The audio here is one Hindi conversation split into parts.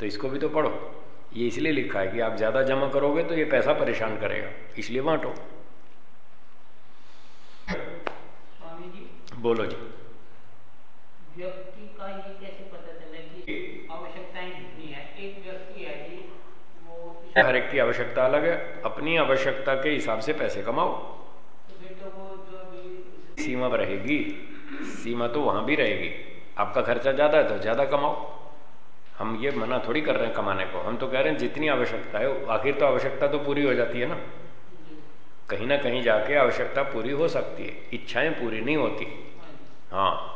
तो इसको भी तो पढ़ो। ये इसलिए लिखा है कि आप ज़्यादा जमा करोगे तो ये पैसा परेशान करेगा इसलिए बांटो। जी बोलो जी। व्यक्ति का ये कैसे पता चले कि आवश्यकताएँ कितनी है? एक व्यक्ति है जी वो हर एक की आवश्यकता अलग है अपनी आवश्यकता के हिसाब से पैसे कमाओ। तो वो जो सीमा रहेगी सीमा तो वहाँ भी रहेगी। आपका खर्चा ज़्यादा है तो ज़्यादा कमाओ। हम ये मना थोड़ी कर रहे हैं कमाने को। हम तो कह रहे हैं जितनी आवश्यकता है, आखिर तो आवश्यकता तो पूरी हो जाती है ना। कहीं ना कहीं जाके आवश्यकता पूरी हो सकती है, इच्छाएँ पूरी नहीं होती। हाँ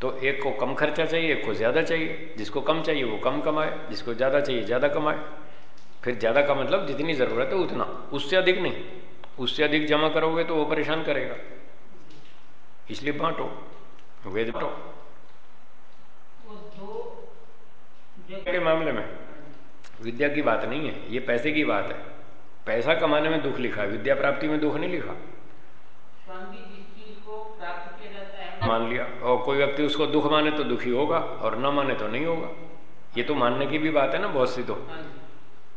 तो एक को कम खर्चा चाहिए, एक को ज़्यादा चाहिए। जिसको कम चाहिए वो कम कमाए, जिसको ज़्यादा चाहिए ज़्यादा कमाए। फिर ज़्यादा का मतलब जितनी ज़रूरत है उतना, उससे अधिक नहीं। उससे अधिक जमा करोगे तो वो परेशान करेगा। इसलिए बांटो, वेद बांटो। के मामले में? विद्या की बात नहीं है ये पैसे की बात है। पैसा कमाने में दुख लिखा है विद्या प्राप्ति में दुख नहीं लिखा। मान लिया और कोई व्यक्ति उसको दुख माने तो दुखी होगा और न माने तो नहीं होगा। ये तो मानने की भी बात है ना बहुत सी तो। हाँ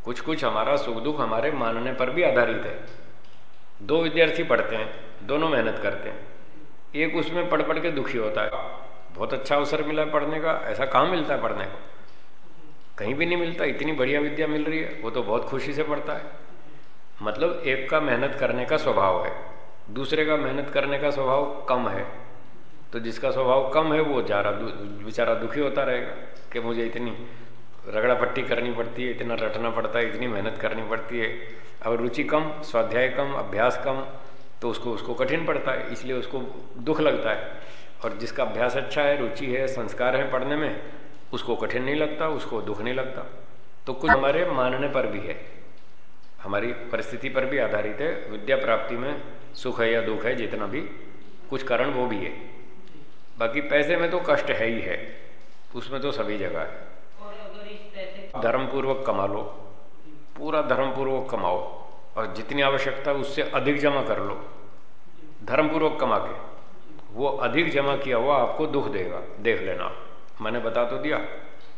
कुछ कुछ हमारा सुख दुख हमारे मानने पर भी आधारित है। दो विद्यार्थी पढ़ते हैं दोनों मेहनत करते हैं। एक उसमें पढ़ पढ़ के दुखी होता है। बहुत अच्छा अवसर मिला है पढ़ने का ऐसा कहाँ मिलता है पढ़ने को? कहीं भी नहीं मिलता, इतनी बढ़िया विद्या मिल रही है, वो तो बहुत खुशी से पढ़ता है। मतलब एक का मेहनत करने का स्वभाव है, दूसरे का मेहनत करने का स्वभाव कम है। तो जिसका स्वभाव कम है, वो ज़्यादा बेचारा दुखी होता रहेगा कि मुझे इतनी रगड़ा पट्टी करनी पड़ती है, इतना रटना पड़ता है, इतनी मेहनत करनी पड़ती है। अगर रुचि कम, स्वाध्याय कम, अभ्यास कम तो उसको उसको कठिन पड़ता है, इसलिए उसको दुख लगता है। और जिसका अभ्यास अच्छा है, रुचि है, संस्कार है पढ़ने में उसको कठिन नहीं लगता, उसको दुख नहीं लगता। तो कुछ हमारे मानने पर भी है। हमारी परिस्थिति पर भी आधारित है। विद्या प्राप्ति में सुख है या दुख है, जितना भी कुछ कारण वो भी है। बाकी पैसे में तो कष्ट है ही है। उसमें तो सभी जगह है। धर्मपूर्वक कमा लो। पूरा धर्मपूर्वक कमाओ। और जितनी आवश्यकता उससे अधिक जमा कर लो। धर्मपूर्वक कमा के। वो अधिक जमा किया हुआ आपको दुख देगा। देख लेना मैंने बता तो दिया।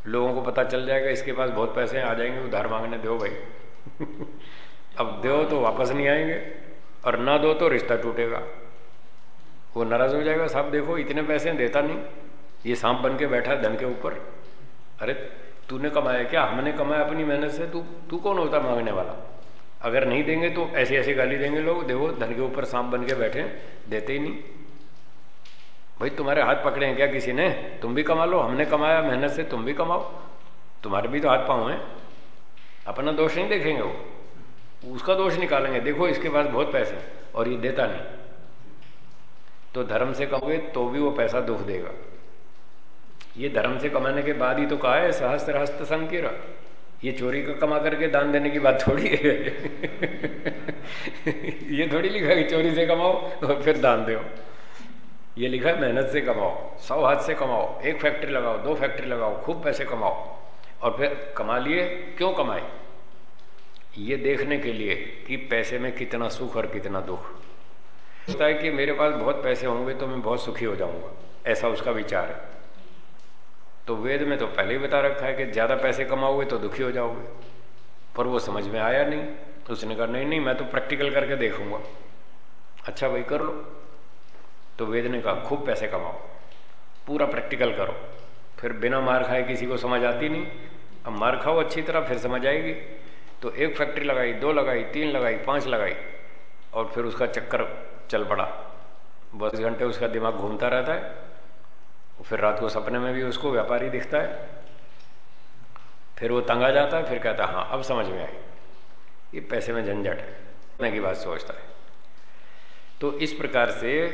लोगों को पता चल जाएगा, इसके पास बहुत पैसे हैं, आ जाएँगे, उधार मांगने दो भाई। अब दो तो वापस नहीं आएँगे, और ना दो तो रिश्ता टूटेगा। वो नाराज़ हो जाएगा, साहब देखो, इतने पैसे देता नहीं। ये सांप बन के बैठा है धन के ऊपर। अरे, तूने कमाया क्या? हमने कमाया अपनी मेहनत से, तू तू कौन होता मांगने वाला? अगर नहीं देंगे तो ऐसी ऐसी गाली देंगे लोग। देखो, धन के ऊपर सांप बन के बैठे देते ही नहीं। भाई, तुम्हारे हाथ पकड़े हैं क्या किसी ने? तुम भी कमा लो, हमने कमाया, मेहनत से तुम भी कमाओ। तुम्हारे भी तो हाथ पाँव हैं। अपना दोष नहीं देखेंगे वो। उसका दोष निकालेंगे। देखो, इसके पास बहुत पैसे हैं और ये देता नहीं। तो धर्म से कमोगे तो भी वो पैसा दुख देगा। ये धर्म से कमाने के बाद ही तो कहा है, सहस्त्र हस्त संकीर्ण। ये चोरी का कमा करके दान देने की बात थोड़ी है। ये थोड़ी लिखा कि चोरी से कमाओ और फिर दान दो। ये लिखा है, मेहनत से कमाओ सौ हाथ से कमाओ, एक फैक्ट्री लगाओ, दो फैक्ट्री लगाओ, खूब पैसे कमाओ, और फिर कमा लिए, क्यों कमाए? ये देखने के लिए कि पैसे में कितना सुख और कितना दुख। होता है कि मेरे पास बहुत पैसे होंगे तो मैं बहुत सुखी हो जाऊँगा, ऐसा उसका विचार है। तो वेद में तो पहले ही बता रखा है कि ज़्यादा पैसे कमाओगे तो दुखी हो जाओगे, पर वो समझ में आया नहीं। तो उसने कहा, नहीं नहीं, मैं तो प्रैक्टिकल करके देखूँगा। अच्छा भाई कर लो। तो वेद ने कहा खूब पैसे कमाओ। पूरा प्रैक्टिकल करो। फिर बिना मार खाए किसी को समझ आती नहीं। अब मार खाओ अच्छी तरह, फिर समझ आएगी। तो एक फैक्ट्री लगाई, दो लगाई, तीन लगाई, पाँच लगाई और फिर उसका चक्कर चल पड़ा। बस घंटे उसका दिमाग घूमता रहता है फिर रात को सपने में भी उसको व्यापारी दिखता है। फिर वो तंग जाता है, फिर कहता है हाँ अब समझ में आई। ये पैसे में झंझट है। की बात सोचता है। तो इस प्रकार से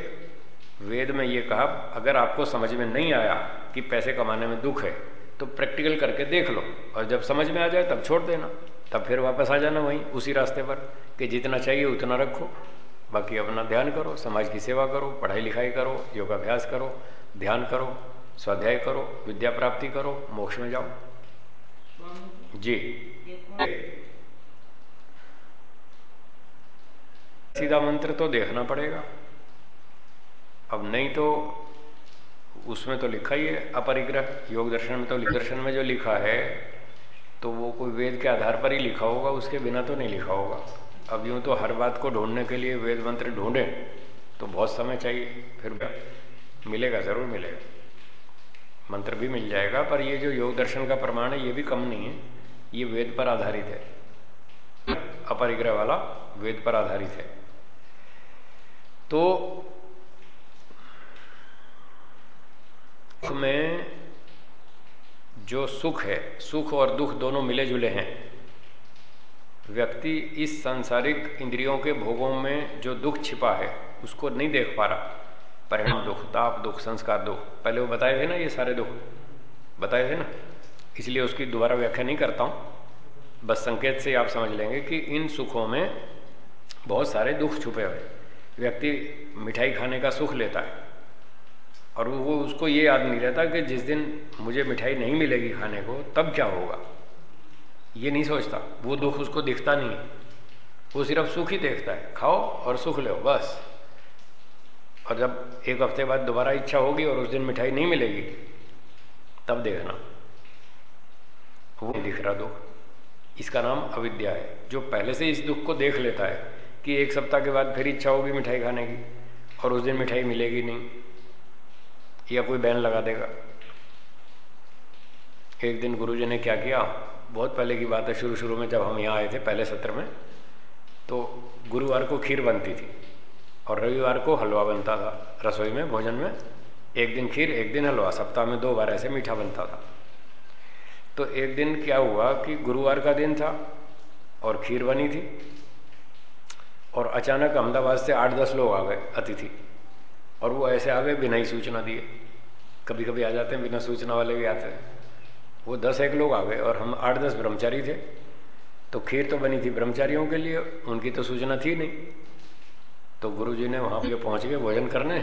वेद में ये कहा, अगर आपको समझ में नहीं आया कि पैसे कमाने में दुख है तो प्रैक्टिकल करके देख लो, और जब समझ में आ जाए तब छोड़ देना। तब फिर वापस आ जाना वहीं, उसी रास्ते पर, कि जितना चाहिए उतना रखो। बाकी अपना ध्यान करो, समाज की सेवा करो, पढ़ाई लिखाई करो, योगाभ्यास करो, ध्यान करो, स्वाध्याय करो, विद्या प्राप्ति करो, मोक्ष में जाओ। जी। सीधा मंत्र तो देखना पड़ेगा। अब नहीं तो उसमें तो लिखा ही है अपरिग्रह, योग दर्शन में तो दर्शन में जो लिखा है तो वो कोई वेद के आधार पर ही लिखा होगा, उसके बिना तो नहीं लिखा होगा। अब यूँ तो हर बात को ढूँढने के लिए वेद मंत्र ढूंढे तो बहुत समय चाहिए, फिर मिलेगा, ज़रूर मिलेगा। मंत्र भी मिल जाएगा, पर ये जो योग दर्शन का प्रमाण है, ये भी कम नहीं है, ये वेद पर आधारित है। अपरिग्रह वाला वेद पर आधारित है। तो में जो सुख है, सुख और दुख दोनों मिले जुले हैं। व्यक्ति इस सांसारिक इंद्रियों के भोगों में जो दुख छिपा है, उसको नहीं देख पा रहा। परिणाम दुख, ताप दुख, संस्कार दुख। पहले वो बताए थे ना ये सारे दुख? बताए थे ना? इसलिए उसकी दोबारा व्याख्या नहीं करता हूँ। बस संकेत से आप समझ लेंगे कि इन सुखों में बहुत सारे दुख छुपे हुए व्यक्ति मिठाई खाने का सुख लेता है। और वो उसको ये याद नहीं रहता कि जिस दिन मुझे मिठाई नहीं मिलेगी खाने को, तब क्या होगा? ये नहीं सोचता। वो दुख उसको दिखता नहीं वो सिर्फ़ सुख ही देखता है। खाओ और सुख लो, बस। और जब एक हफ़्ते बाद दोबारा इच्छा होगी और उस दिन मिठाई नहीं मिलेगी, तब देखना। वो नहीं दिख रहा दुख। इसका नाम अविद्या है, जो पहले से इस दुख को देख लेता है कि एक सप्ताह के बाद फिर इच्छा होगी मिठाई खाने की, और उस दिन मिठाई मिलेगी नहीं। या कोई बैन लगा देगा। एक दिन गुरुजी ने क्या किया? बहुत पहले की बात है शुरू शुरू में जब हम यहाँ आए थे, पहले सत्र में तो गुरुवार को खीर बनती थी और रविवार को हलवा बनता था रसोई में, भोजन में। एक दिन खीर, एक दिन हलवा, सप्ताह में दो बार ऐसे मीठा बनता था। तो एक दिन क्या हुआ कि गुरुवार का दिन था और खीर बनी थी और अचानक अहमदाबाद से आठ दस लोग आ गए, अतिथि। और वो ऐसे आ गए, बिना ही सूचना दिए। कभी कभी आ जाते हैं, बिना सूचना वाले भी आते हैं। वो दस एक लोग आ गए और हम आठ दस ब्रह्मचारी थे। तो खीर तो बनी थी ब्रह्मचारियों के लिए, उनकी तो सूचना थी नहीं। तो गुरु जी ने वहाँ पे पहुँच गए भोजन करने।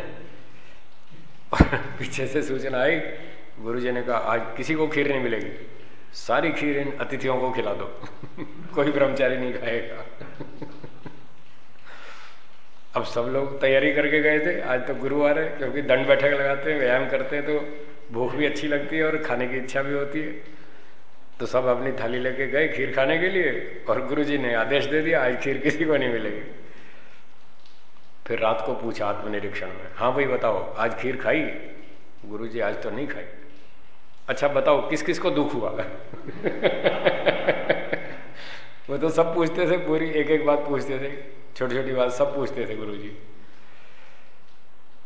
और पीछे से सूचना आई। गुरु जी ने कहा, आज किसी को खीर नहीं मिलेगी। सारी खीर इन अतिथियों को खिला दो। कोई ब्रह्मचारी नहीं खाएगा। अब सब लोग तैयारी करके गए थे। आज तो गुरुवार है, क्योंकि दंड बैठक लगाते हैं, व्यायाम करते हैं तो भूख भी अच्छी लगती है और खाने की इच्छा भी होती है। तो सब अपनी थाली लेके गए खीर खाने के लिए, और गुरुजी ने आदेश दे दिया, आज खीर किसी को नहीं मिलेगी। फिर रात को पूछा आत्मनिरीक्षण में हाँ भाई, बताओ, आज खीर खाई? गुरु जी आज तो नहीं खाई। अच्छा बताओ, किस किस को दुख हुआ? वो तो सब पूछते थे, पूरी एक एक बात पूछते थे। छोटी छोटी बात सब पूछते थे गुरु जी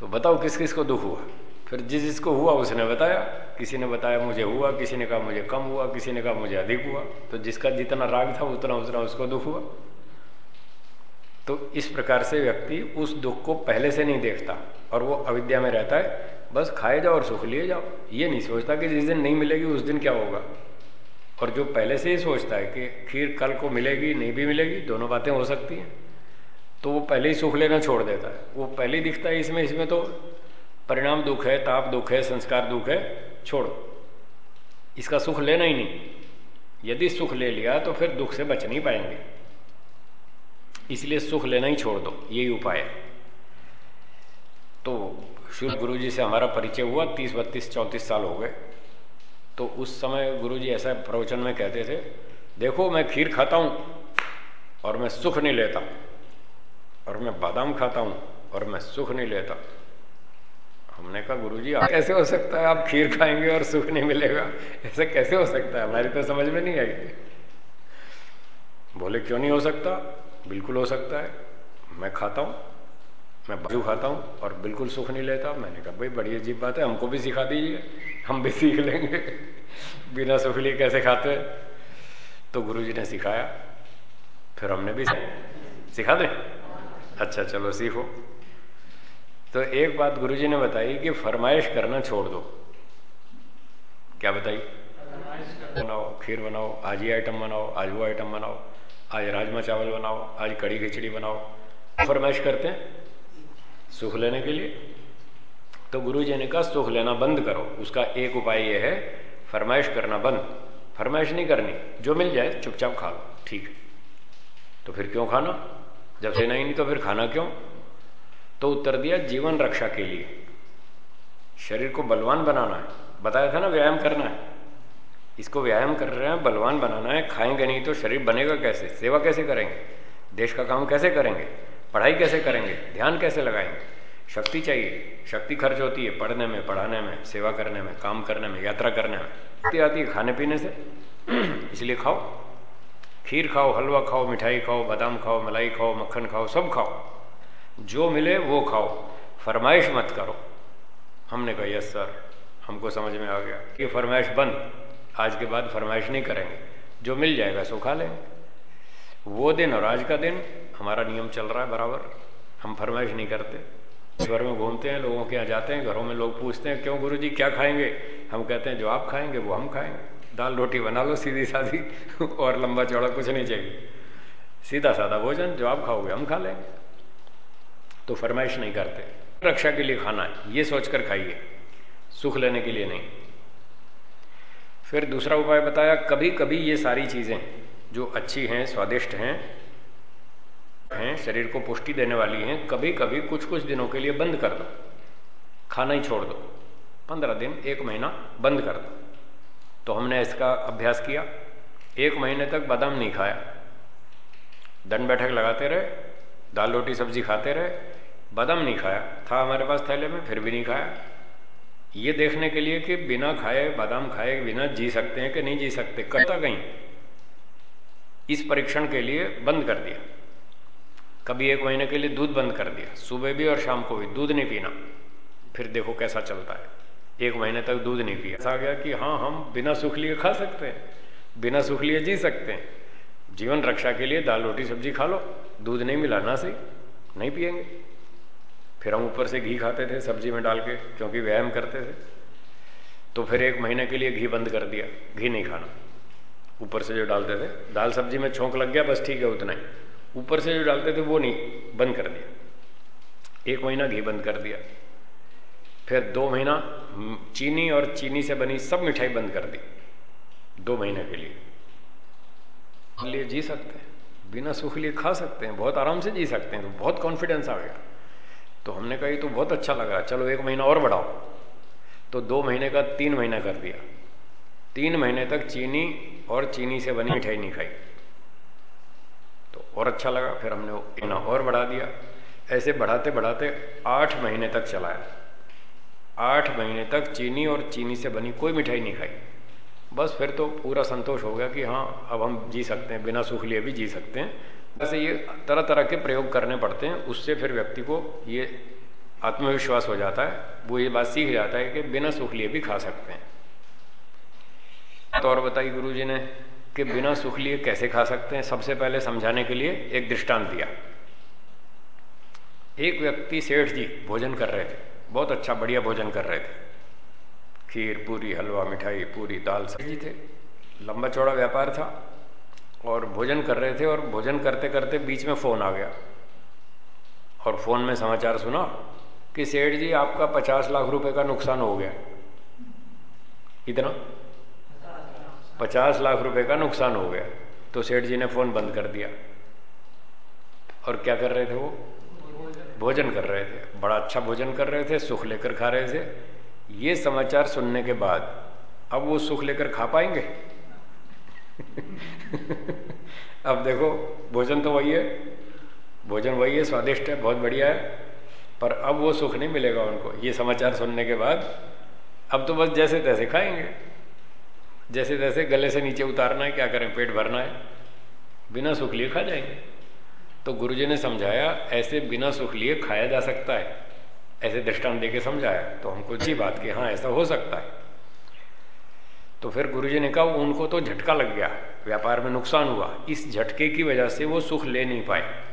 तो बताओ किस किस को दुख हुआ? फिर जिस जिसको हुआ, उसने बताया। किसी ने बताया मुझे हुआ, किसी ने कहा मुझे कम हुआ, किसी ने कहा मुझे अधिक हुआ। तो जिसका जितना राग था, उतना उतना उसको दुख हुआ। तो इस प्रकार से व्यक्ति उस दुख को पहले से नहीं देखता और वो अविद्या में रहता है। बस खाए जाओ और सुख लिए जाओ। ये नहीं सोचता कि जिस दिन नहीं मिलेगी, उस दिन क्या होगा। और जो पहले से ही सोचता है कि खीर कल को मिलेगी, नहीं भी मिलेगी, दोनों बातें हो सकती हैं। तो वो पहले ही सुख लेना छोड़ देता है। वो पहले ही दिखता है इसमें इसमें तो परिणाम दुख है, ताप दुख है, संस्कार दुख है, छोड़ो। इसका सुख लेना ही नहीं। यदि सुख ले लिया तो फिर दुख से बच नहीं पाएँगे। इसलिए सुख लेना ही छोड़ दो, यही उपाय है। तो शुरू गुरु जी से हमारा परिचय हुआ, तीस, बत्तीस, चौंतीस साल हो गए। तो उस समय गुरु जी ऐसा प्रवचन में कहते थे, देखो, मैं खीर खाता हूँ और मैं सुख नहीं लेता। और मैं बादाम खाता हूँ और मैं सुख नहीं लेता। हमने कहा, गुरुजी, आप कैसे हो सकता है? आप खीर खाएँगे और सुख नहीं मिलेगा। ऐसे कैसे हो सकता है? हमारी तो समझ में नहीं आई। बोले, क्यों नहीं हो सकता? बिल्कुल हो सकता है। मैं खाता हूँ, मैं बाजू खाता हूँ और बिल्कुल सुख नहीं लेता। मैंने कहा, भाई, बड़ी अजीब बात है, हमको भी सिखा दीजिए, हम भी सीख लेंगे। बिना सुख लिए कैसे खाते? तो गुरुजी ने सिखाया, फिर हमने भी सिखा दे। अच्छा चलो सीखो। तो एक बात गुरुजी ने बताई कि फरमाइश करना छोड़ दो। क्या बताई? बनाओ खीर बनाओ आज ये आइटम बनाओ आज वो आइटम बनाओ आज राजमा चावल बनाओ आज कड़ी खिचड़ी बनाओ। फरमाइश करते हैं? सुख लेने के लिए? तो गुरु जी ने कहा सुख लेना बंद करो। उसका एक उपाय यह है फरमाइश करना बंद। फरमाइश नहीं करनी। जो मिल जाए चुपचाप खा लो। ठीक। तो फिर क्यों खाना? जब सेना ही नहीं तो फिर खाना क्यों? तो उत्तर दिया, जीवन रक्षा के लिए। शरीर को बलवान बनाना है। बताया था ना, व्यायाम करना है। इसको व्यायाम कर रहे हैं, बलवान बनाना है। खाएँगे नहीं तो शरीर बनेगा कैसे? सेवा कैसे करेंगे? देश का काम कैसे करेंगे? पढ़ाई कैसे करेंगे? ध्यान कैसे लगाएँगे? शक्ति चाहिए। शक्ति खर्च होती है पढ़ने में, पढ़ाने में, सेवा करने में, काम करने में, यात्रा करने में। शक्ति आती है खाने पीने से। इसलिए खाओ। खीर खाओ, हलवा खाओ, मिठाई खाओ, बादाम खाओ, मलाई खाओ, मक्खन खाओ, सब खाओ। जो मिले वो खाओ। फरमाइश मत करो। हमने कहा, यस, सर। हमको समझ में आ गया ये फरमाइश बंद। आज के बाद फरमाइश नहीं करेंगे। जो मिल जाएगा सो खा लेंगे। वो दिन और आज का दिन, हमारा नियम चल रहा है बराबर। हम फरमाइश नहीं करते। घर में घूमते हैं, लोगों के यहाँ जाते हैं, घरों में लोग पूछते हैं, क्यों गुरुजी, क्या खाएँगे? हम कहते हैं, जो आप खाएँगे, वो हम खाएँगे। दाल रोटी बना लो, सीधी सादी और लंबा चौड़ा कुछ नहीं चाहिए। सीधा साधा भोजन जो आप खाओगे, हम खा लेंगे। तो फरमाइश नहीं करते। रक्षा के लिए खाना है, ये सोचकर खाइए, सुख लेने के लिए नहीं। फिर दूसरा उपाय बताया कभी कभी ये सारी चीज़ें जो अच्छी हैं, स्वादिष्ट हैं हैं, शरीर को पुष्टि देने वाली हैं कभी कभी कुछ कुछ दिनों के लिए बंद कर दो। खाना ही छोड़ दो। पंद्रह दिन, एक महीना बंद कर दो। तो हमने इसका अभ्यास किया। एक महीने तक बादाम नहीं खाया। दंड बैठक लगाते रहे, दाल रोटी सब्ज़ी खाते रहे, बादाम नहीं खाया। था हमारे पास थैले में, फिर भी नहीं खाया। ये देखने के लिए कि बिना खाए बादाम खाए, बिना जी सकते हैं कि नहीं जी सकते, करता कहीं? इस परीक्षण के लिए बंद कर दिया। कभी एक महीने के लिए दूध बंद कर दिया। सुबह भी और शाम को भी, दूध नहीं पीना। फिर देखो कैसा चलता है। एक महीने तक दूध नहीं पिया। ऐसा गया कि हाँ हम बिना सुख लिए खा सकते हैं, बिना सुख लिए जी सकते हैं। जीवन रक्षा के लिए दाल, रोटी, सब्ज़ी खा लो, दूध नहीं मिला, ना सही, नहीं पियेंगे। फिर हम ऊपर से घी खाते थे, सब्ज़ी में डाल के, क्योंकि व्यायाम करते थे। तो फिर एक महीने के लिए घी बंद कर दिया, घी नहीं खाना। ऊपर से जो डालते थे, दाल, सब्ज़ी में छोंक लग गया, बस ठीक है, उतना ही। ऊपर से जो डालते थे, वो नहीं, बंद कर दिया। एक महीना घी बंद कर दिया। फिर दो महीना चीनी और चीनी से बनी सब मिठाई बंद कर दी। दो महीने के लिए। लिए जी सकते हैं। बिना सुख लिए खा सकते हैं। बहुत आराम से जी सकते हैं। तो बहुत कॉन्फिडेंस आ गया। तो हमने कहा, ये तो बहुत अच्छा लगा। चलो एक महीना और बढ़ाओ। तो दो महीने का तीन महीना कर दिया। तीन महीने तक चीनी और चीनी से बनी मिठाई नहीं खाई। तो और अच्छा लगा। फिर हमने महीना और बढ़ा दिया। ऐसे बढ़ाते बढ़ाते आठ महीने तक चलाया आठ महीने तक चीनी और चीनी से बनी कोई मिठाई नहीं खाई। बस फिर तो पूरा संतोष हो गया कि हाँ अब हम जी सकते हैं, बिना सुख लिए भी जी सकते हैं। वैसे ये तरह तरह के प्रयोग करने पड़ते हैं, उससे फिर व्यक्ति को ये आत्मविश्वास हो जाता है, वो ये बात सीख जाता है कि बिना सुख लिए भी खा सकते हैं। तो और बताई गुरु जी ने कि बिना सुख लिए कैसे खा सकते हैं? सबसे पहले समझाने के लिए एक दृष्टांत दिया। एक व्यक्ति सेठ जी भोजन कर रहे थे। बहुत अच्छा बढ़िया भोजन कर रहे थे। खीर, पूरी हलवा, मिठाई, पूरी दाल सब्ज़ी थे। लंबा चौड़ा व्यापार था और भोजन कर रहे थे और भोजन करते करते बीच में फ़ोन आ गया। और फ़ोन में समाचार सुना कि सेठ जी, आपका पचास लाख रुपए का नुकसान हो गया। इतना पचास लाख रुपए का नुकसान हो गया। तो सेठ जी ने फ़ोन बंद कर दिया। और क्या कर रहे थे वो? भोजन कर रहे थे। बड़ा अच्छा भोजन कर रहे थे, सुख लेकर खा रहे थे। ये समाचार सुनने के बाद, अब वो सुख लेकर खा पाएँगे? अब देखो, भोजन तो वही है। भोजन वही है, स्वादिष्ट है, बहुत बढ़िया है। पर अब वो सुख नहीं मिलेगा उनको। ये समाचार सुनने के बाद, अब तो बस जैसे तैसे खाएँगे। जैसे तैसे गले से नीचे उतारना है, क्या करें, पेट भरना है। बिना सुख लिए खा जाएँगे। तो गुरु जी ने समझाया, ऐसे बिना सुख लिए खाया जा सकता है। ऐसे दृष्टांत देके समझाया तो हमको जी बात कि हाँ ऐसा हो सकता है। तो फिर गुरुजी ने कहा, उनको तो झटका लग गया, व्यापार में नुकसान हुआ। इस झटके की वजह से वो सुख ले नहीं पाए।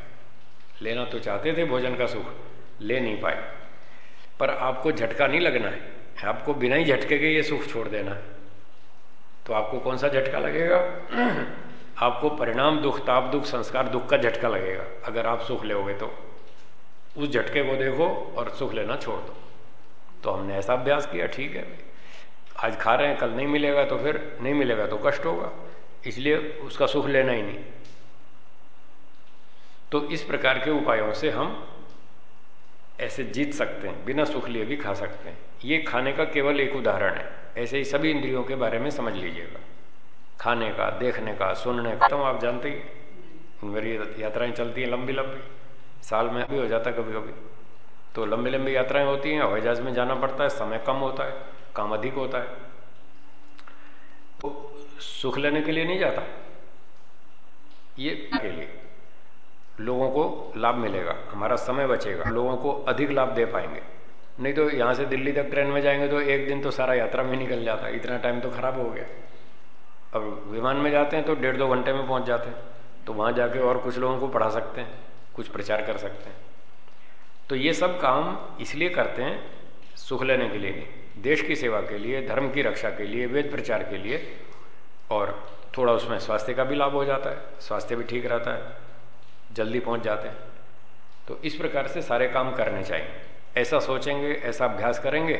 लेना तो चाहते थे भोजन का सुख, ले नहीं पाए। पर आपको झटका नहीं लगना है। आपको बिना ही झटके के ये सुख छोड़ देना है। तो आपको कौन सा झटका लगेगा? आपको परिणाम दुख, ताप दुख, संस्कार दुख का झटका लगेगा। अगर आप सुख लोगे तो। उस झटके को देखो और सुख लेना छोड़ दो। तो हमने ऐसा अभ्यास किया, ठीक है आज खा रहे हैं, कल नहीं मिलेगा तो फिर नहीं मिलेगा तो कष्ट होगा। इसलिए उसका सुख लेना ही नहीं। तो इस प्रकार के उपायों से हम ऐसे जीत सकते हैं, बिना सुख लिए भी खा सकते हैं। ये खाने का केवल एक उदाहरण है। ऐसे ही सभी इंद्रियों के बारे में समझ लीजिएगा। खाने का, देखने का, सुनने का। तो आप जानते ही मेरी यात्राएँ चलती हैं लंबी लंबी। साल में भी हो जाता है कभी कभी तो लंबी लंबी यात्राएँ होती हैं, हवाई जहाज़ में जाना पड़ता है, समय कम होता है, काम अधिक होता है। तो सुख लेने के लिए नहीं जाता। ये के लिए। लोगों को लाभ मिलेगा, हमारा समय बचेगा, लोगों को अधिक लाभ दे पाएँगे। नहीं तो यहाँ से दिल्ली तक ट्रेन में जाएँगे तो एक दिन तो सारा यात्रा में निकल जाता इतना टाइम तो खराब हो गया। अब विमान में जाते हैं तो डेढ़ दो घंटे में पहुँच जाते हैं। तो वहाँ जाके और कुछ लोगों को पढ़ा सकते हैं, कुछ प्रचार कर सकते हैं। तो ये सब काम इसलिए करते हैं सुख लेने के लिए नहीं देश की सेवा के लिए, धर्म की रक्षा के लिए, वेद प्रचार के लिए, और थोड़ा उसमें स्वास्थ्य का भी लाभ हो जाता है, स्वास्थ्य भी ठीक रहता है, जल्दी पहुँच जाते हैं। तो इस प्रकार से सारे काम करने चाहिए। ऐसा सोचेंगे, ऐसा अभ्यास करेंगे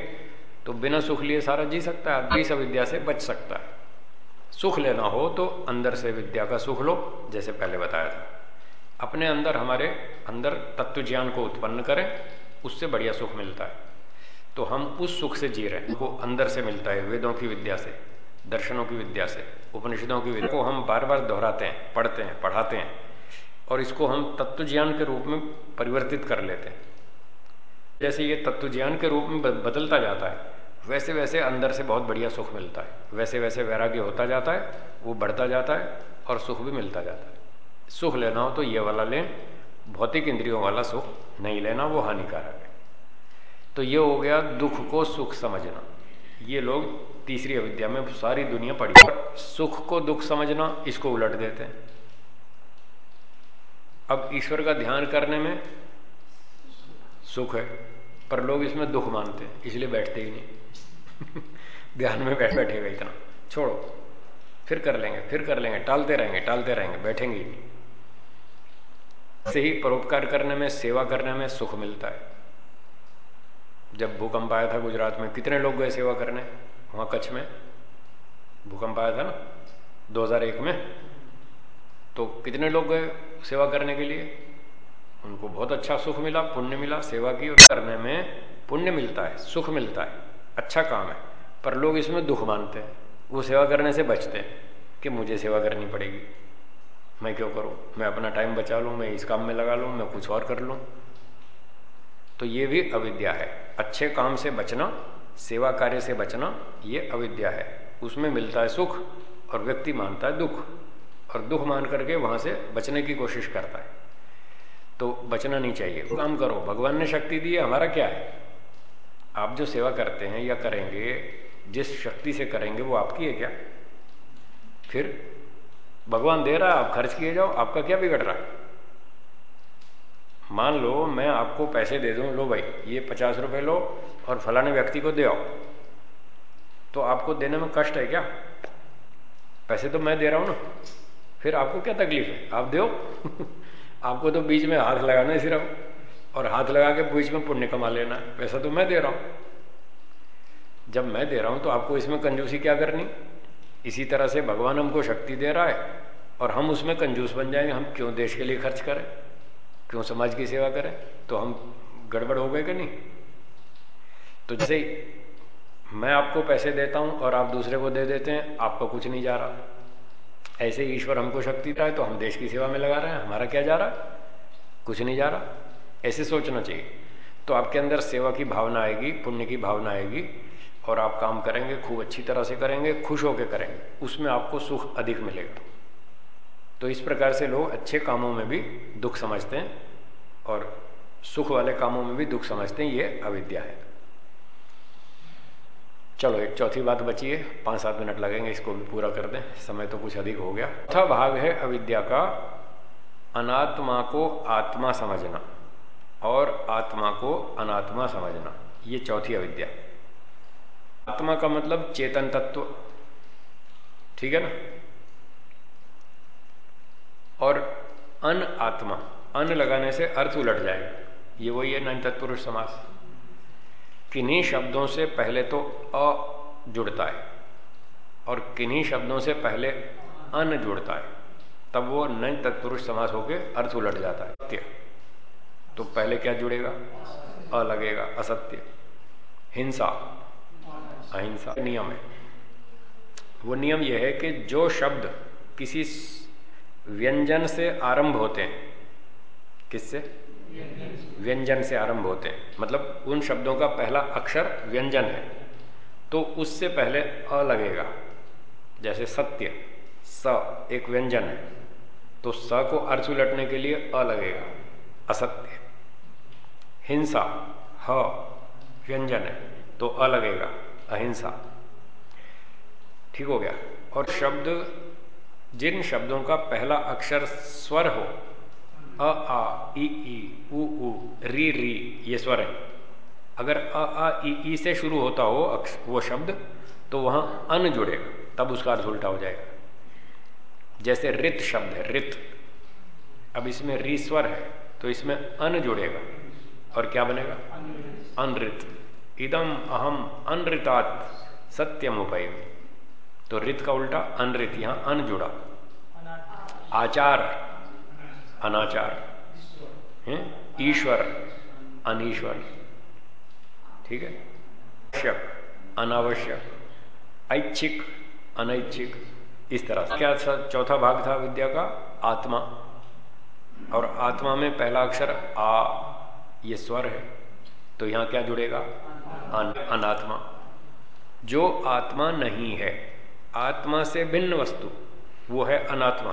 तो बिना सुख लिए सारा जी सकता है सब विद्या से बच सकता है। सुख लेना हो तो अंदर से विद्या का सुख लो, जैसे पहले बताया था। अपने अंदर, हमारे अंदर तत्व ज्ञान को उत्पन्न करें, उससे बढ़िया सुख मिलता है। तो हम उस सुख से जी रहे हैं, वो अंदर से मिलता है, वेदों की विद्या से, दर्शनों की विद्या से, उपनिषदों की विद्या को हम बार बार दोहराते हैं, पढ़ते हैं, पढ़ाते हैं, और इसको हम तत्व ज्ञान के रूप में परिवर्तित कर लेते हैं। जैसे ये तत्व ज्ञान के रूप में बदलता जाता है वैसे वैसे अंदर से बहुत बढ़िया सुख मिलता है। वैसे वैसे वैराग्य होता जाता है, वो बढ़ता जाता है और सुख भी मिलता जाता है। सुख लेना हो तो ये वाला लें, भौतिक इंद्रियों वाला सुख नहीं लेना वो हानिकारक है। तो ये हो गया दुख को सुख समझना। ये लोग तीसरी अविद्या में सारी दुनिया पड़ी। सुख को दुख समझना, इसको उलट देते हैं। अब ईश्वर का ध्यान करने में सुख है, पर लोग इसमें दुख मानते हैं, इसलिए बैठते ही नहीं। ध्यान में बैठ बैठेगा इतना। छोड़ो। फिर कर लेंगे, फिर कर लेंगे, टालते रहेंगे टालते रहेंगे, बैठेंगे ही नहीं। से ही परोपकार करने में, सेवा करने में सुख मिलता है। जब भूकंप आया था गुजरात में, कितने लोग गए सेवा करने? वहाँ कच्छ में। भूकंप आया था ना 2001 में। तो कितने लोग गए सेवा करने के लिए? उनको बहुत अच्छा सुख मिला, पुण्य मिला, सेवा की और करने में पुण्य मिलता है, सुख मिलता है। अच्छा काम है, पर लोग इसमें दुख मानते हैं। वो सेवा करने से बचते हैं कि मुझे सेवा करनी पड़ेगी। मैं क्यों करूँ? मैं अपना टाइम बचा लूँ, मैं इस काम में लगा लूँ, मैं कुछ और कर लूँ। तो ये भी अविद्या है। अच्छे काम से बचना, सेवा कार्य से बचना, ये अविद्या है। उसमें मिलता है सुख और व्यक्ति मानता है दुख। और दुख मान करके वहाँ से बचने की कोशिश करता है। तो बचना नहीं चाहिए। काम करो। भगवान ने शक्ति दी है, हमारा क्या है? आप जो सेवा करते हैं या करेंगे, जिस शक्ति से करेंगे, वो आपकी है क्या? फिर, भगवान दे रहा है, आप खर्च किए जाओ, आपका क्या बिगड़ रहा है? मान लो, मैं आपको पैसे दे दूँ, लो भाई, ये पचास रुपए लो और फलाने व्यक्ति को दे आओ। तो आपको देने में कष्ट है क्या? पैसे तो मैं दे रहा हूँ ना। फिर आपको क्या तकलीफ़ है? आप दो आपको तो बीच में हाथ लगाना है सिर्फ़। और हाथ लगा के बीच में पुण्य कमा लेना। पैसा तो मैं दे रहा हूँ। जब मैं दे रहा हूँ तो आपको इसमें कंजूसी क्या करनी? इसी तरह से भगवान हमको शक्ति दे रहा है और हम उसमें कंजूस बन जाएँगे। हम क्यों देश के लिए खर्च करें? क्यों समाज की सेवा करें? तो हम गड़बड़ हो गए कि नहीं? तो जैसे मैं आपको पैसे देता हूँ और आप दूसरे को दे देते हैं, आपका कुछ नहीं जा रहा। ऐसे ईश्वर हमको शक्ति दे रहा है तो हम देश की सेवा में लगा रहे हैं। हमारा क्या जा रहा? कुछ नहीं जा रहा। ऐसे सोचना चाहिए। तो आपके अंदर सेवा की भावना आएगी, पुण्य की भावना आएगी और आप काम करेंगे, खूब अच्छी तरह से करेंगे, खुश होकर करेंगे। उसमें आपको सुख अधिक मिलेगा। तो इस प्रकार से लोग अच्छे कामों में भी दुख समझते हैं और सुख वाले कामों में भी दुख समझते हैं, ये अविद्या है। चलो, एक चौथी बात बची है पाँच सात मिनट लगेंगे, इसको भी पूरा कर दें। समय तो कुछ अधिक हो गया। चौथा भाग है अविद्या का अनात्मा को आत्मा समझना। और आत्मा को अनात्मा समझना। ये चौथी अविद्या। आत्मा का मतलब चेतन तत्व। ठीक है ना? और अन आत्मा। अन लगाने से अर्थ उलट जाएगा। ये वही है नन तत्पुरुष समास। किन्हीं शब्दों से पहले तो अ जुड़ता है और किन्हीं शब्दों से पहले अन जुड़ता है। तब वो नन तत्पुरुष समास होकर अर्थ उलट जाता है। तो पहले क्या जुड़ेगा? अ लगेगा असत्य। हिंसा। अहिंसा। नियम है। वो नियम यह है कि जो शब्द किसी व्यंजन से आरंभ होते हैं, किससे? व्यंजन से आरंभ होते हैं। मतलब उन शब्दों का पहला अक्षर व्यंजन है। तो उससे पहले अ लगेगा जैसे सत्य, स एक व्यंजन है। तो स को अर्थ उलटने के लिए अ लगेगा असत्य। हिंसा, ह, व्यंजन है तो अ लगेगा, अहिंसा। ठीक हो गया? और शब्द, जिन शब्दों का पहला अक्षर स्वर हो, अ, आ ई ई उ उ, री री, ये स्वर है। अगर अ, आ ई ई से शुरू होता हो वो शब्द तो वहाँ अन जुड़ेगा, तब उसका अर्थ उल्टा हो जाएगा। जैसे रित शब्द है, रित। अब इसमें री स्वर है तो इसमें अन जुड़ेगा। और क्या बनेगा? अनृत। इदम अहम अनृतात सत्यम उपय तो रित का उल्टा, अनृत, यहाँ अन जुड़ा। आचार। अनाचार। ईश्वर। अनिश्वर। ठीक है? आवश्यक। अनावश्यक। ऐच्छिक। अनैच्छिक। इस तरह से। क्या चौथा भाग था विद्या का? आत्मा। और आत्मा में पहला अक्षर आ। ये स्वर है। तो यहाँ क्या जुड़ेगा? अन, अनात्मा। जो आत्मा नहीं है आत्मा से भिन्न वस्तु वो है अनात्मा।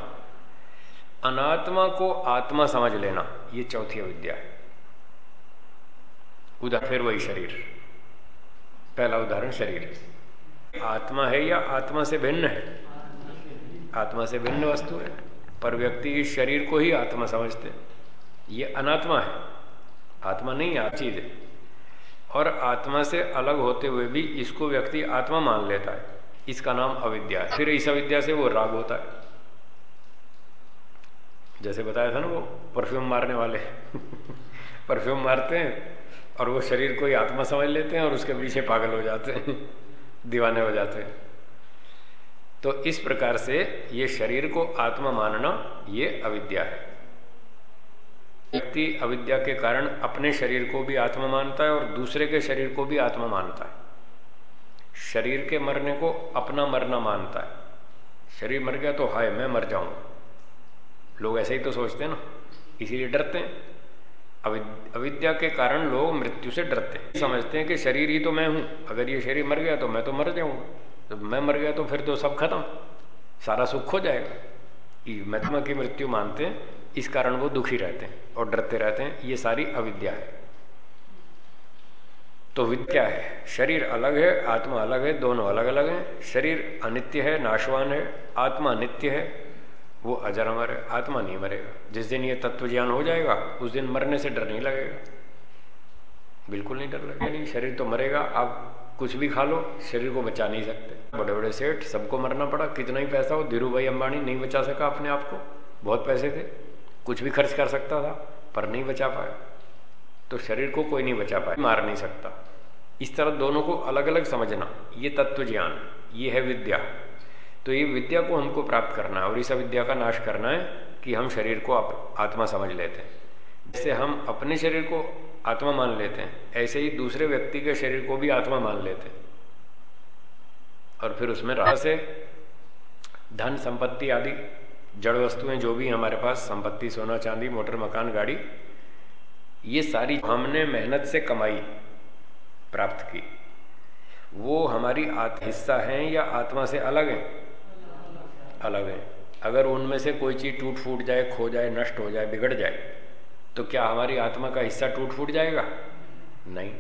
अनात्मा को आत्मा समझ लेना ये चौथी अविद्या है। उधर फिर वही शरीर। पहला उदाहरण शरीर। आत्मा है या आत्मा से भिन्न है? आत्मा से भिन्न वस्तु है पर व्यक्ति इस शरीर को ही आत्मा समझते ये अनात्मा है। आत्मा नहीं है चीज़ है। और आत्मा से अलग होते हुए भी इसको व्यक्ति आत्मा मान लेता है। इसका नाम अविद्या है। फिर इस अविद्या से वो राग होता है। जैसे बताया था ना वो, परफ्यूम मारने वाले। परफ्यूम मारते हैं और वो शरीर को ही आत्मा समझ लेते हैं और उसके पीछे पागल हो जाते हैं, दीवाने हो जाते हैं। तो इस प्रकार से ये शरीर को आत्मा मानना ये अविद्या है। व्यक्ति अविद्या के कारण अपने शरीर को भी आत्मा मानता है और दूसरे के शरीर को भी आत्मा मानता है। शरीर के मरने को अपना मरना मानता है। शरीर मर गया तो हाय, मैं मर जाऊँगा। लोग ऐसे ही तो सोचते हैं ना, इसीलिए डरते हैं। अविद्या के कारण लोग मृत्यु से डरते हैं। समझते हैं कि शरीर ही तो मैं हूँ। अगर ये शरीर मर गया तो मैं तो मर जाऊँगा। तो मैं मर गया तो फिर तो सब खत्म। सारा सुख हो जाएगा। महत्मा की मृत्यु मानते हैं। इस कारण वो दुखी रहते हैं और डरते रहते हैं। ये सारी अविद्या है। तो विद्या है? शरीर अलग है, आत्मा अलग है, दोनों अलग अलग हैं। शरीर अनित्य है, नाशवान है, आत्मा नित्य है, वो अजर है, आत्मा नहीं मरेगा। जिस दिन ये तत्व ज्ञान हो जाएगा, उस दिन मरने से डर नहीं लगेगा। बिल्कुल नहीं डर लगेगा, नहीं, शरीर तो मरेगा, आप कुछ भी खा लो, शरीर को बचा नहीं सकते। बड़े बड़े सेठ, सबको मरना पड़ा, कितना ही पैसा हो, धीरू भाई अंबानी नहीं बचा सका अपने आप को, बहुत पैसे थे। कुछ भी खर्च कर सकता था, पर नहीं बचा पाया। तो शरीर को कोई नहीं बचा पाया, मार नहीं सकता। इस तरह दोनों को अलग अलग समझना, ये तत्व ज्ञान ये है विद्या। तो ये विद्या को हमको प्राप्त करना है और इस अविद्या का नाश करना है कि हम शरीर को आत्मा समझ लेते हैं। जैसे हम अपने शरीर को आत्मा मान लेते हैं, ऐसे ही दूसरे व्यक्ति के शरीर को भी आत्मा मान लेते हैं। और फिर उसमें राह से धन, संपत्ति आदि जड़ वस्तुएँ जो भी हमारे पास, संपत्ति, सोना, चांदी, मोटर, मकान, गाड़ी, ये सारी हमने मेहनत से कमाई, प्राप्त की। वो हमारी आत्म हिस्सा है या आत्मा से अलग है? अलग है। अगर उनमें से कोई चीज़ टूट फूट जाए, खो जाए, नष्ट हो जाए, बिगड़ जाए तो क्या हमारी आत्मा का हिस्सा टूट फूट जाएगा? नहीं।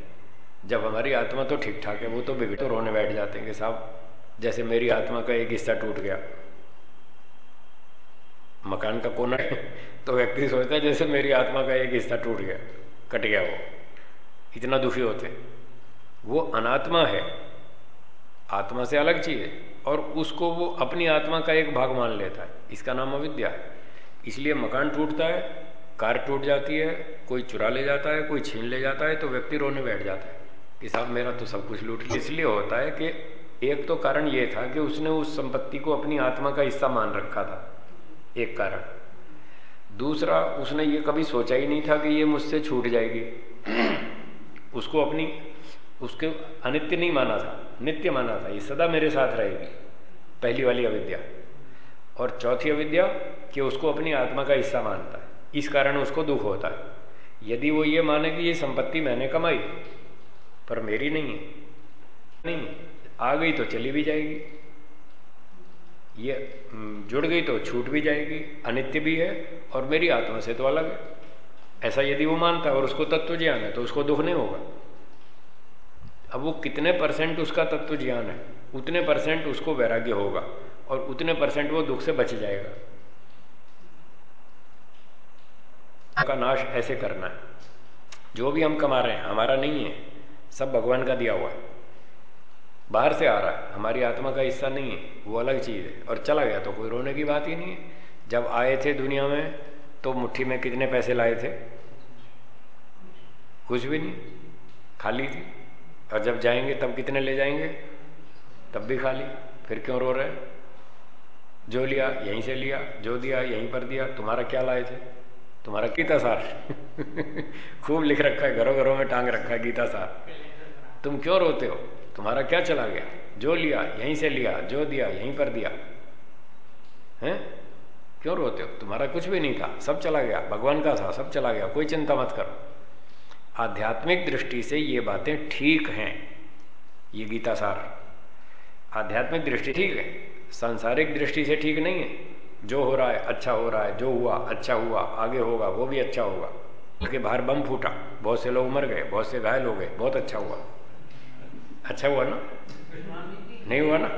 जब हमारी आत्मा तो ठीक ठाक है, वो तो बिगड़ तो रोने बैठ जाते हैं कि साहब, जैसे मेरी आत्मा का एक हिस्सा टूट गया। मकान का कोना है तो व्यक्ति सोचता है जैसे मेरी आत्मा का एक हिस्सा टूट गया, कट गया वो इतना दुखी होते। वो अनात्मा है। आत्मा से अलग चीज़ है, और उसको वो अपनी आत्मा का एक भाग मान लेता है। इसका नाम अविद्या है। इसलिए मकान टूटता है, कार टूट जाती है, कोई चुरा ले जाता है, कोई छीन ले जाता है तो व्यक्ति रोने बैठ जाता है कि साहब, मेरा तो सब कुछ लूट लिया। इसलिए होता है कि एक तो कारण ये था कि उसने उस संपत्ति को अपनी आत्मा का हिस्सा मान रखा था। एक कारण। दूसरा, उसने ये कभी सोचा ही नहीं था कि ये मुझसे छूट जाएगी। उसको अपनी, उसके अनित्य नहीं माना था, नित्य माना था, ये सदा मेरे साथ रहेगी, पहली वाली अविद्या। और चौथी अविद्या, कि उसको अपनी आत्मा का हिस्सा मानता है। इस कारण उसको दुख होता है। यदि वो ये माने कि ये संपत्ति मैंने कमाई, पर मेरी नहीं है, नहीं आ गई तो चली भी जाएगी। ये हम्म, जुड़ गई तो छूट भी जाएगी अनित्य भी है और मेरी आत्मा से तो अलग है। ऐसा यदि वो मानता है और उसको तत्व ज्ञान है तो उसको दुख नहीं होगा। अब वो कितने परसेंट उसका तत्व ज्ञान है उतने परसेंट उसको वैराग्य होगा और उतने परसेंट वो दुख से बच जाएगा। का नाश ऐसे करना है। जो भी हम कमा रहे हैं हमारा नहीं है सब भगवान का दिया हुआ है। बाहर से आ रहा है। हमारी आत्मा का हिस्सा नहीं है। वो अलग चीज़ है। और चला गया तो कोई रोने की बात ही नहीं है। जब आए थे दुनिया में तो मुट्ठी में कितने पैसे लाए थे? कुछ भी नहीं। खाली थी। और जब जाएँगे, तब कितने ले जाएँगे? तब भी खाली। फिर क्यों रो रहे जो लिया, यहीं से लिया। जो दिया, यहीं पर दिया। तुम्हारा क्या लाए थे? तुम्हारा गीता सार। खूब लिख रखा है। घरों घरों में टांग रखा है गीता सार। तुम क्यों रोते हो? तुम्हारा क्या चला गया? जो लिया, यहीं से लिया, जो दिया, यहीं पर दिया। हैं? क्यों रोते हो? तुम्हारा कुछ भी नहीं था, सब चला गया। भगवान का था, सब चला गया। कोई चिंता मत करो। आध्यात्मिक दृष्टि से ये बातें ठीक हैं, ये गीता सार। आध्यात्मिक दृष्टि ठीक है, सांसारिक दृष्टि से ठीक नहीं है। जो हो रहा है अच्छा हो रहा है, जो हुआ अच्छा हुआ, आगे होगा, वो भी अच्छा होगा। उसके बाहर बम फूटा, बहुत से लोग मर गए, बहुत से घायल हो गए, बहुत अच्छा हुआ। अच्छा हुआ ना? नहीं हुआ ना?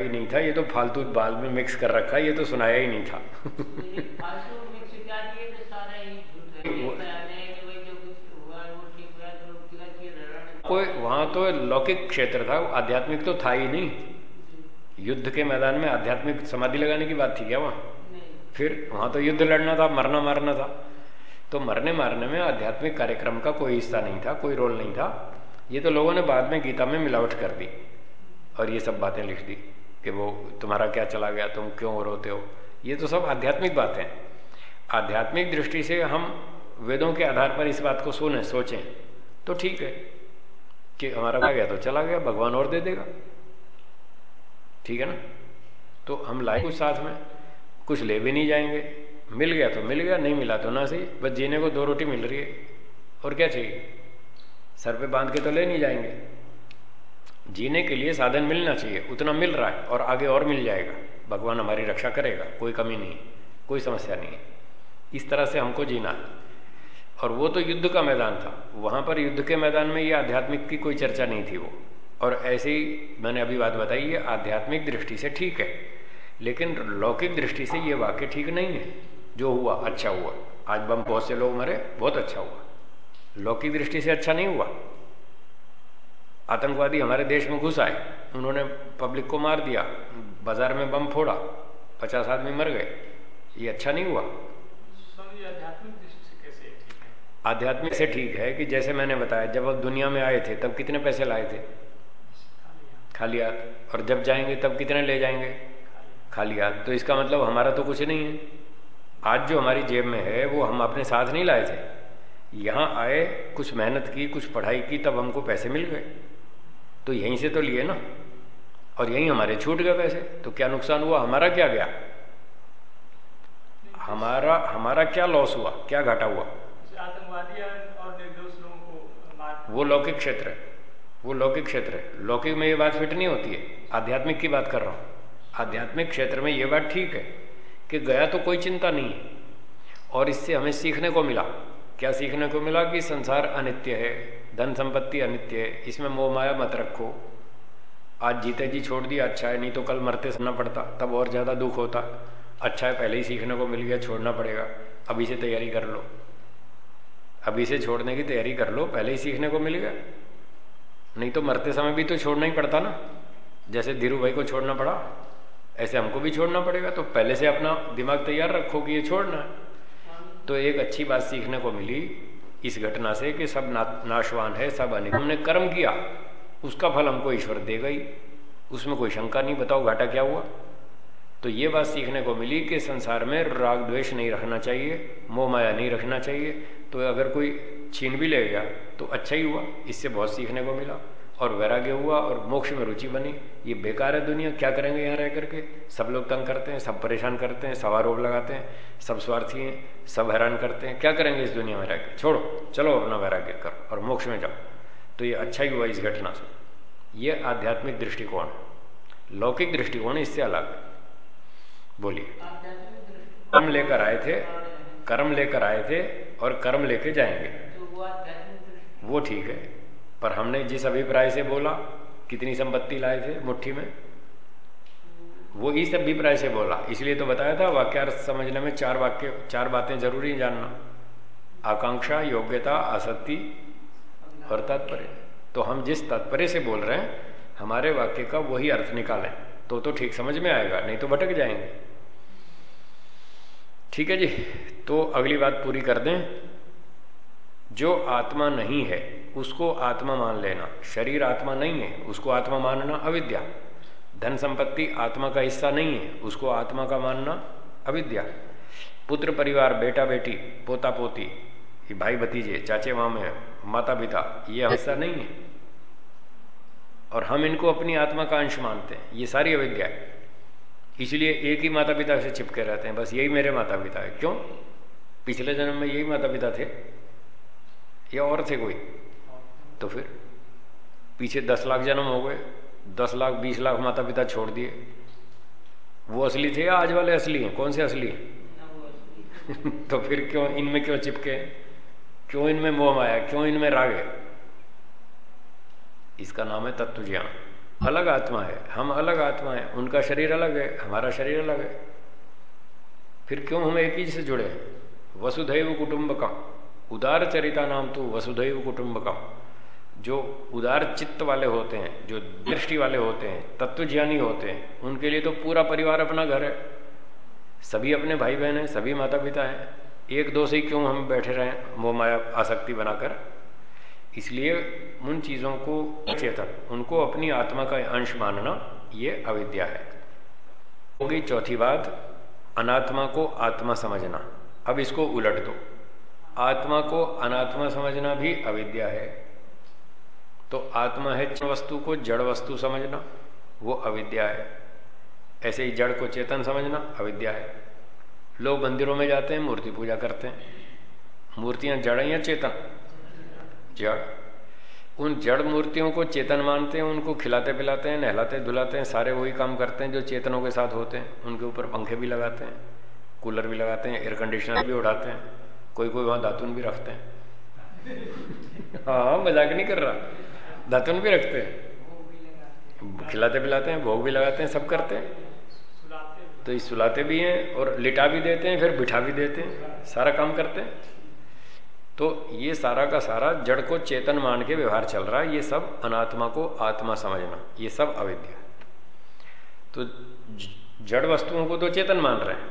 ये नहीं था ये तो फालतू बाल में मिक्स कर रखा ये तो सुनाया ही नहीं था। कोई वहाँ तो लौकिक क्षेत्र था आध्यात्मिक तो था ही नहीं। युद्ध के मैदान में आध्यात्मिक समाधि लगाने की बात थी क्या वहाँ? फिर वहाँ तो युद्ध लड़ना था मरना मारना था। तो मरने मारने में आध्यात्मिक कार्यक्रम का कोई हिस्सा नहीं था, कोई रोल नहीं था। ये तो लोगों ने बाद में गीता में मिलावट कर दी और ये सब बातें लिख दी कि वो, तुम्हारा क्या चला गया? तुम क्यों रोते हो? ये तो सब आध्यात्मिक बातें। आध्यात्मिक दृष्टि से हम वेदों के आधार पर इस बात को सुने, सोचें तो ठीक है कि हमारा गया? तो चला गया, भगवान और दे देगा। ठीक है ना? तो हम लाए कुछ साथ में, कुछ ले भी नहीं जाएँगे। मिल गया तो मिल गया, नहीं मिला तो ना सही। बस जीने को दो रोटी मिल रही है। और क्या चाहिए? सर पे बाँध के तो ले नहीं जाएँगे। जीने के लिए साधन मिलना चाहिए, उतना मिल रहा है और आगे और मिल जाएगा। भगवान हमारी रक्षा करेगा, कोई कमी नहीं कोई समस्या नहीं इस तरह से हमको जीना और वो तो युद्ध का मैदान था। वहाँ पर युद्ध के मैदान में ये आध्यात्मिक की कोई चर्चा नहीं थी वो। और ऐसे ही मैंने अभी बात बताई, ये आध्यात्मिक दृष्टि से ठीक है। लेकिन लौकिक दृष्टि से ये वाक्य ठीक नहीं है। जो हुआ अच्छा हुआ। आज बम बहुत से लोग मरे बहुत अच्छा हुआ। लौकिक दृष्टि से अच्छा नहीं हुआ। आतंकवादी हमारे देश में घुस आए। उन्होंने पब्लिक को मार दिया। बाज़ार में बम फोड़ा। पचास आदमी मर गए। ये अच्छा नहीं हुआ। आध्यात्मिक से ठीक है? कि जैसे मैंने बताया जब अब दुनिया में आए थे तब कितने पैसे लाए थे? खाली हाथ। और जब जाएँगे तब कितने ले जाएँगे? खाली हाथ। तो इसका मतलब हमारा तो कुछ नहीं है। आज जो हमारी जेब में है, वो हम अपने साथ नहीं लाए थे। यहाँ आए, कुछ मेहनत की, कुछ पढ़ाई की, तब हमको पैसे मिल गए। तो यहीं से तो लिए ना। और यहीं हमारे छूट गए पैसे। तो क्या नुकसान हुआ? हमारा क्या गया? हमारा हमारा क्या लॉस हुआ? क्या घाटा हुआ? वो लौकिक क्षेत्र है। वो लौकिक क्षेत्र है। लौकिक में ये बात फिट नहीं होती है। आध्यात्मिक की बात कर रहा हूँ। आध्यात्मिक क्षेत्र में ये बात ठीक है। कि गया तो कोई चिंता नहीं है। और इससे हमें सीखने को मिला। क्या सीखने को मिला कि संसार अनित्य है, धन संपत्ति अनित्य है, इसमें मोह माया मत रखो। आज जीते जी छोड़ दिया अच्छा है, नहीं तो कल मरते सुनना पड़ता, तब और ज़्यादा दुख होता। अच्छा है, पहले ही सीखने को मिल गया, छोड़ना पड़ेगा। अभी से तैयारी कर लो। अभी से छोड़ने की तैयारी कर लो, पहले ही सीखने को मिल गया। नहीं तो मरते समय भी तो छोड़ना ही पड़ता ना। जैसे धीरू भाई को छोड़ना पड़ा। ऐसे हमको भी छोड़ना पड़ेगा तो पहले से अपना दिमाग तैयार रखो कि ये छोड़ना है। तो एक अच्छी बात सीखने को मिली इस घटना से कि सब ना, नाशवान है सब अनिक। हमने कर्म किया उसका फल हमको ईश्वर देगा ही उसमें कोई शंका नहीं बताओ घाटा क्या हुआ? तो ये बात सीखने को मिली कि संसार में राग द्वेष नहीं रखना चाहिए मोह माया नहीं रखना चाहिए। तो अगर कोई छीन भी ले गया तो अच्छा ही हुआ इससे बहुत सीखने को मिला। और वैराग्य हुआ और मोक्ष में रुचि बनी। ये बेकार है दुनिया, क्या करेंगे यहाँ रह करके? सब लोग तंग करते हैं, सब परेशान करते हैं, सब आरोप लगाते हैं, सब स्वार्थी हैं, सब हैरान करते हैं। क्या करेंगे इस दुनिया में रह कर छोड़ो, चलो अपना वैराग्य करो और मोक्ष में जाओ। तो ये अच्छा ही हुआ इस घटना से। ये आध्यात्मिक दृष्टिकोण लौकिक दृष्टिकोण इससे अलग है। बोलिए। कर्म लेकर आए थे, कर्म लेकर आए थे और कर्म लेके जाएँगे। वो ठीक है। पर हमने जिस अभिप्राय से बोला, कितनी संपत्ति लाए थे मुट्ठी में, वो इस अभिप्राय से बोला। इसलिए तो बताया था, वाक्यार्थ समझने में चार वाक्य, चार बातें ज़रूरी है जानना। आकांक्षा, योग्यता, आसक्ति और तात्पर्य। तो हम जिस तात्पर्य से बोल रहे हैं, हमारे वाक्य का वही अर्थ निकालें। तो तो ठीक समझ में आएगा, नहीं तो भटक जाएँगे। ठीक है जी तो अगली बात पूरी कर दें। जो आत्मा नहीं है उसको आत्मा मान लेना। शरीर आत्मा नहीं है, उसको आत्मा मानना अविद्या। धन संपत्ति आत्मा का हिस्सा नहीं है, उसको आत्मा का मानना अविद्या। पुत्र परिवार, बेटा बेटी, पोता पोती, ये भाई भतीजे, चाचे मामे, माता पिता, ये हिस्सा नहीं है। और हम इनको अपनी आत्मा का अंश मानते हैं, ये सारी अविद्या है। इसलिए एक ही माता पिता से चिपके रहते हैं, बस यही मेरे माता पिता है। क्यों? पिछले जन्म में यही माता पिता थे। या और थे कोई? तो फिर पीछे दस लाख जन्म हो गए, दस लाख, बीस लाख माता पिता छोड़ दिए। वो असली थे या आज वाले असली हैं? कौन से असली? हैं तो फिर क्यों इनमें क्यों चिपके? क्यों इनमें मोह आया? क्यों इनमें राग है? इसका नाम है तत्व ज्ञान अलग आत्मा है। हम अलग आत्मा है। उनका शरीर अलग है, हमारा शरीर अलग है। फिर क्यों हम एक ही से जुड़े हैं? वसुधैव कुटुंबकम। उदार चरिता नाम तो वसुधैव कुटुंबकम। जो उदार चित्त वाले होते हैं, जो दृष्टि वाले होते हैं तत्व ज्ञानी होते हैं, उनके लिए तो पूरा परिवार अपना घर है। सभी अपने भाई बहन हैं, सभी माता पिता हैं। एक दो से क्यों हम बैठे रहें, वो माया आसक्ति बनाकर? इसलिए उन चीज़ों को चेतन उनको अपनी आत्मा का अंश मानना ये अविद्या है। होगी चौथी बात, अनात्मा को आत्मा समझना। अब इसको उलट दो। आत्मा को अनात्मा समझना भी अविद्या है। तो आत्मा है वस्तु को जड़ वस्तु समझना, वो अविद्या है। ऐसे ही जड़ को चेतन समझना, अविद्या है। लोग मंदिरों में जाते हैं, मूर्ति पूजा करते हैं। मूर्तियाँ जड़ या चेतन? जड़। उन जड़ मूर्तियों को चेतन मानते हैं, उनको खिलाते पिलाते हैं, नहलाते धुलाते हैं, सारे वही काम करते हैं जो चेतनों के साथ होते हैं। उनके ऊपर पंखे भी लगाते हैं, कूलर भी लगाते हैं एयर कंडीशनर भी उड़ाते हैं कोई कोई वहाँ दातुन भी रखते हैं। हाँ मज़ाक नहीं कर रहा। दातुन भी रखते हैं। खिलाते पिलाते हैं, भोग भी लगाते हैं, सब करते हैं। तो ये सुलाते भी हैं और लिटा भी देते हैं, फिर बिठा भी देते हैं, सारा काम करते हैं। तो ये सारा का सारा जड़ को चेतन मान के व्यवहार चल रहा है, ये सब अनात्मा को आत्मा समझना, ये सब अविद्या। तो जड़ वस्तुओं को तो चेतन मान रहे हैं,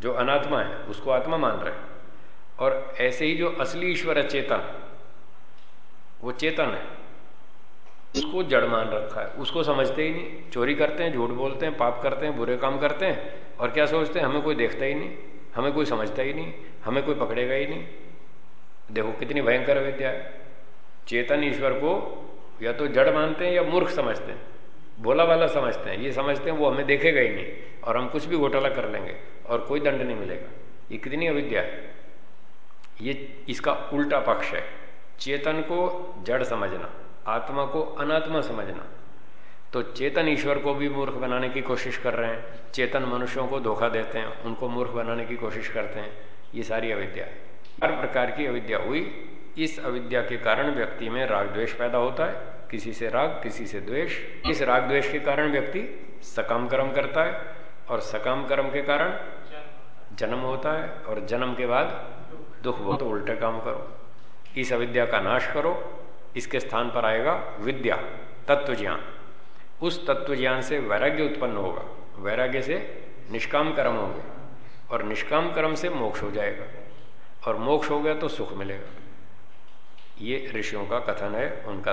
जो अनात्मा है, उसको आत्मा मान रहे हैं। और ऐसे ही जो असली ईश्वर है, चेतन, वो चेतन है। उसको जड़ मान रखा है। उसको समझते ही नहीं। चोरी करते हैं, झूठ बोलते हैं, पाप करते हैं, बुरे काम करते हैं। और क्या सोचते हैं? हमें कोई देखता ही नहीं। हमें कोई समझता ही नहीं। हमें कोई पकड़ेगा ही नहीं। देखो कितनी भयंकर विद्या है। चेतन ईश्वर को या तो जड़ मानते हैं या मूर्ख समझते हैं। भोला वाला समझते हैं। ये समझते हैं, वो हमें देखेगा ही नहीं। और हम कुछ भी घोटाला कर लेंगे और कोई दंड नहीं मिलेगा। ये कितनी अविद्या है। ये इसका उल्टा पक्ष है। चेतन को जड़ समझना। आत्मा को अनात्मा समझना। तो चेतन ईश्वर को भी मूर्ख बनाने की कोशिश कर रहे हैं। चेतन मनुष्यों को धोखा देते हैं, उनको मूर्ख बनाने की कोशिश करते हैं। ये सारी अविद्या। हर प्रकार की अविद्या हुई। इस अविद्या के कारण व्यक्ति में राग द्वेष पैदा होता है। किसी से राग, किसी से द्वेष। इस राग द्वेष के कारण व्यक्ति सकाम कर्म करता है और सकाम कर्म के कारण जन्म होता है और जन्म के बाद दुख। हो तो उल्टे काम करो। इस अविद्या का नाश करो। इसके स्थान पर आएगा विद्या तत्व ज्ञान उस तत्व ज्ञान से वैराग्य उत्पन्न होगा। वैराग्य से निष्काम कर्म होंगे और निष्काम कर्म से मोक्ष हो जाएगा। और मोक्ष हो गया तो सुख मिलेगा। ये ऋषियों का कथन है, उनका